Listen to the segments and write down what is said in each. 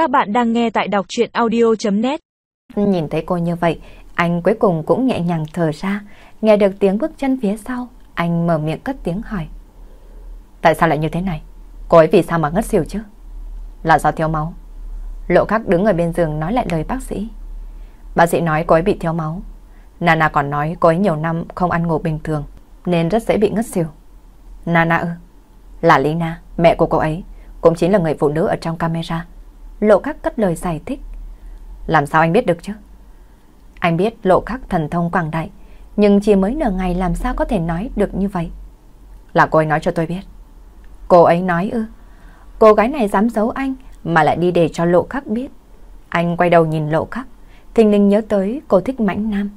Các bạn đang nghe tại đọc chuyện audio.net Nhìn thấy cô như vậy, anh cuối cùng cũng nhẹ nhàng thở ra, nghe được tiếng bước chân phía sau, anh mở miệng cất tiếng hỏi. Tại sao lại như thế này? Cô ấy vì sao mà ngất xỉu chứ? Là do thiếu máu. Lộ khắc đứng ở bên giường nói lại lời bác sĩ. Bác sĩ nói cô ấy bị thiếu máu. Nana còn nói cô ấy nhiều năm không ăn ngủ bình thường, nên rất dễ bị ngất xỉu. Nana ư? Là Lina, mẹ của cô ấy, cũng chính là người phụ nữ ở trong camera. Lộ khắc cất lời giải thích. Làm sao anh biết được chứ? Anh biết lộ khắc thần thông quảng đại, nhưng chỉ mới nửa ngày làm sao có thể nói được như vậy. Là cô ấy nói cho tôi biết. Cô ấy nói ư? Cô gái này dám giấu anh mà lại đi để cho lộ khắc biết. Anh quay đầu nhìn lộ khắc, thình lình nhớ tới cô thích mãnh nam.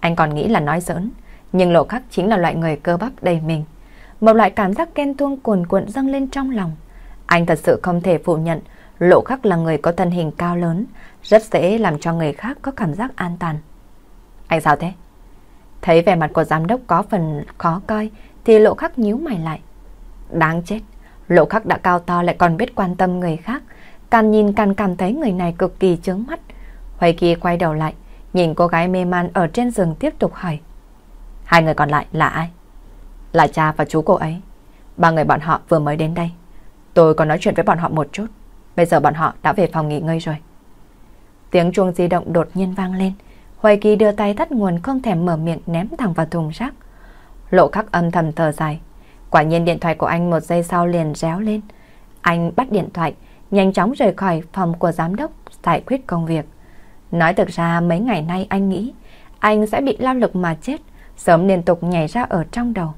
Anh còn nghĩ là nói giỡn, nhưng lộ khắc chính là loại người cơ bắp đầy mình. Một loại cảm giác ghen tuông cuồn cuộn dâng lên trong lòng. Anh thật sự không thể phủ nhận lộ khắc là người có thân hình cao lớn, rất dễ làm cho người khác có cảm giác an toàn. Anh sao thế? Thấy vẻ mặt của giám đốc có phần khó coi thì lộ khắc nhíu mày lại. Đáng chết, lộ khắc đã cao to lại còn biết quan tâm người khác, càng nhìn càng cảm thấy người này cực kỳ chướng mắt. Hoài Kỳ quay đầu lại, nhìn cô gái mê man ở trên giường tiếp tục hỏi. Hai người còn lại là ai? Là cha và chú cô ấy. Ba người bọn họ vừa mới đến đây. Tôi còn nói chuyện với bọn họ một chút. Bây giờ bọn họ đã về phòng nghỉ ngơi rồi. Tiếng chuông di động đột nhiên vang lên. Hoài Kỳ đưa tay tắt nguồn không thèm mở miệng ném thẳng vào thùng rác. Lộ khắc âm thầm thở dài. Quả nhiên điện thoại của anh một giây sau liền réo lên. Anh bắt điện thoại, nhanh chóng rời khỏi phòng của giám đốc giải quyết công việc. Nói thực ra mấy ngày nay anh nghĩ anh sẽ bị lao lực mà chết, sớm liên tục nhảy ra ở trong đầu.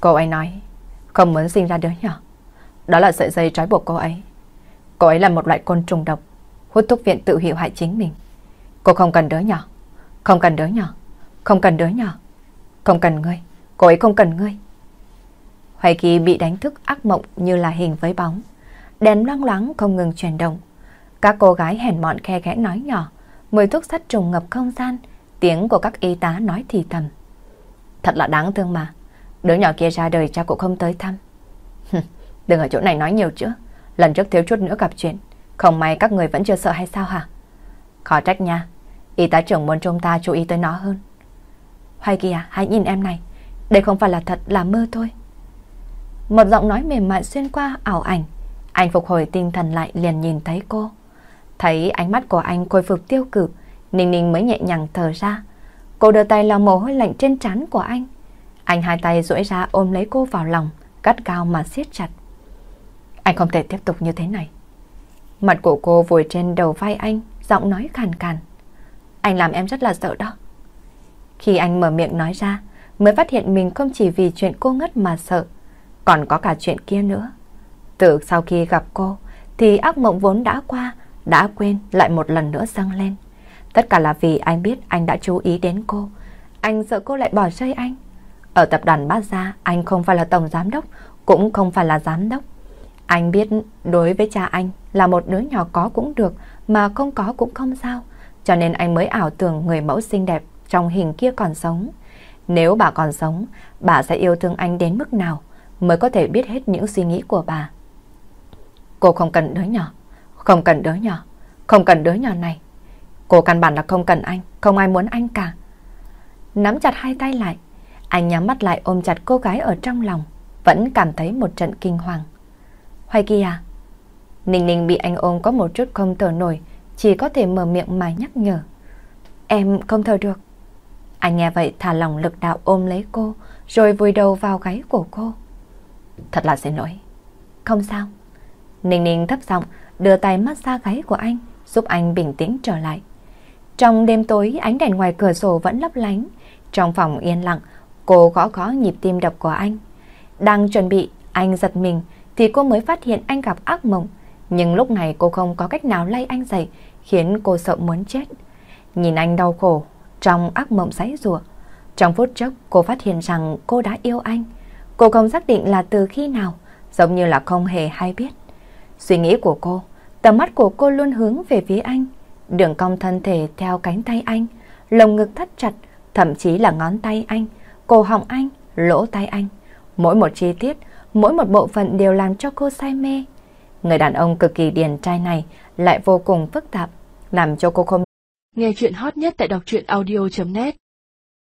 Cô ấy nói, không muốn sinh ra đứa nhỏ. Đó là sợi dây trói buộc cô ấy. Cô ấy là một loại côn trùng độc, hút thuốc viện tự hiệu hại chính mình. Cô không cần đứa nhỏ, không cần đứa nhỏ, không cần đứa nhỏ, không cần ngươi, cô ấy không cần ngươi. Hoài Kỳ bị đánh thức ác mộng như là hình với bóng. Đèn loang loáng không ngừng chuyển động. Các cô gái hèn mọn khe khẽ nói nhỏ, mùi thuốc sắt trùng ngập không gian, tiếng của các y tá nói thì thầm. Thật là đáng thương mà, đứa nhỏ kia ra đời cha cũng không tới thăm. Đừng ở chỗ này nói nhiều chứ, lần trước thiếu chút nữa gặp chuyện, không may các người vẫn chưa sợ hay sao hả? Khó trách nha, y tá trưởng muốn chúng ta chú ý tới nó hơn. Hoài kìa, à, hãy nhìn em này, đây không phải là thật là mơ thôi. Một giọng nói mềm mại xuyên qua ảo ảnh, anh phục hồi tinh thần lại liền nhìn thấy cô. Thấy ánh mắt của anh khôi phục tiêu cử, Ninh Ninh mới nhẹ nhàng thở ra. Cô đưa tay lau mồ hôi lạnh trên trán của anh. Anh hai tay duỗi ra ôm lấy cô vào lòng, cắt cao mà siết chặt. Anh không thể tiếp tục như thế này. Mặt của cô vùi trên đầu vai anh, giọng nói khàn khàn. Anh làm em rất là sợ đó. Khi anh mở miệng nói ra, mới phát hiện mình không chỉ vì chuyện cô ngất mà sợ, còn có cả chuyện kia nữa. Từ sau khi gặp cô, thì ác mộng vốn đã qua, đã quên lại một lần nữa dâng lên. Tất cả là vì anh biết anh đã chú ý đến cô. Anh sợ cô lại bỏ rơi anh. Ở tập đoàn Bát Gia, anh không phải là tổng giám đốc, cũng không phải là giám đốc. Anh biết đối với cha anh là một đứa nhỏ có cũng được, mà không có cũng không sao. Cho nên anh mới ảo tưởng người mẫu xinh đẹp trong hình kia còn sống. Nếu bà còn sống, bà sẽ yêu thương anh đến mức nào mới có thể biết hết những suy nghĩ của bà. Cô không cần đứa nhỏ, không cần đứa nhỏ, không cần đứa nhỏ này. Cô căn bản là không cần anh, không ai muốn anh cả. Nắm chặt hai tay lại, anh nhắm mắt lại ôm chặt cô gái ở trong lòng, vẫn cảm thấy một trận kinh hoàng. Hoài Kỳ à? Ninh Ninh bị anh ôm có một chút không thở nổi, chỉ có thể mở miệng mà nhắc nhở. Em không thở được. Anh nghe vậy thả lòng lực đạo ôm lấy cô, rồi vùi đầu vào gáy của cô. Thật là xin lỗi. Không sao. Ninh Ninh thấp giọng đưa tay mát xa gáy của anh, giúp anh bình tĩnh trở lại. Trong đêm tối, ánh đèn ngoài cửa sổ vẫn lấp lánh. Trong phòng yên lặng, cô gõ gõ nhịp tim đập của anh. Đang chuẩn bị, anh giật mình, thì cô mới phát hiện anh gặp ác mộng. Nhưng lúc này cô không có cách nào lay anh dậy, khiến cô sợ muốn chết. Nhìn anh đau khổ, trong ác mộng giấy rùa. Trong phút chốc, cô phát hiện rằng cô đã yêu anh. Cô không xác định là từ khi nào, giống như là không hề hay biết. Suy nghĩ của cô, tầm mắt của cô luôn hướng về phía anh. Đường cong thân thể theo cánh tay anh, lồng ngực thắt chặt, thậm chí là ngón tay anh, cổ họng anh, lỗ tai anh. Mỗi một chi tiết, mỗi một bộ phận đều làm cho cô say mê. Người đàn ông cực kỳ điển trai này lại vô cùng phức tạp, làm cho cô không Nghe chuyện hot nhất tại đọc truyện audio.net